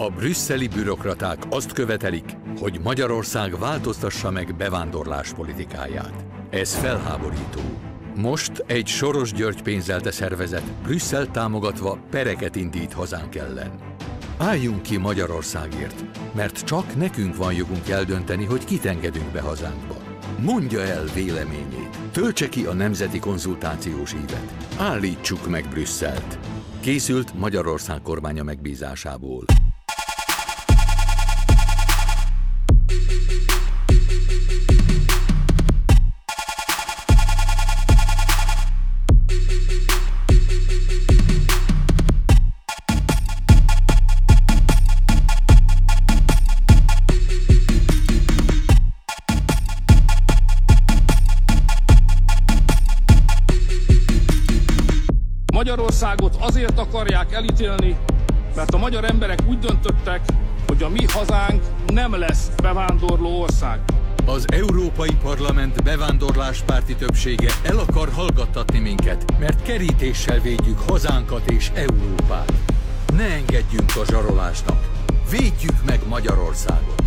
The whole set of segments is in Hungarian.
A brüsszeli bürokraták azt követelik, hogy Magyarország változtassa meg bevándorláspolitikáját. Ez felháborító. Most egy Soros György pénzelte szervezet Brüsszel támogatva pereket indít hazánk ellen. Álljunk ki Magyarországért, mert csak nekünk van jogunk eldönteni, hogy kit engedünk be hazánkba. Mondja el véleményét, töltse ki a nemzeti konzultációs ívet. Állítsuk meg Brüsszelt. Készült Magyarország kormánya megbízásából. Magyarországot azért akarják elítélni, mert a magyar emberek úgy döntöttek, hogy a mi hazánk nem lesz bevándorló ország. Az Európai Parlament bevándorláspárti többsége el akar hallgattatni minket, mert kerítéssel védjük hazánkat és Európát. Ne engedjünk a zsarolásnak. Védjük meg Magyarországot.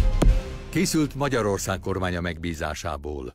Készült Magyarország kormánya megbízásából.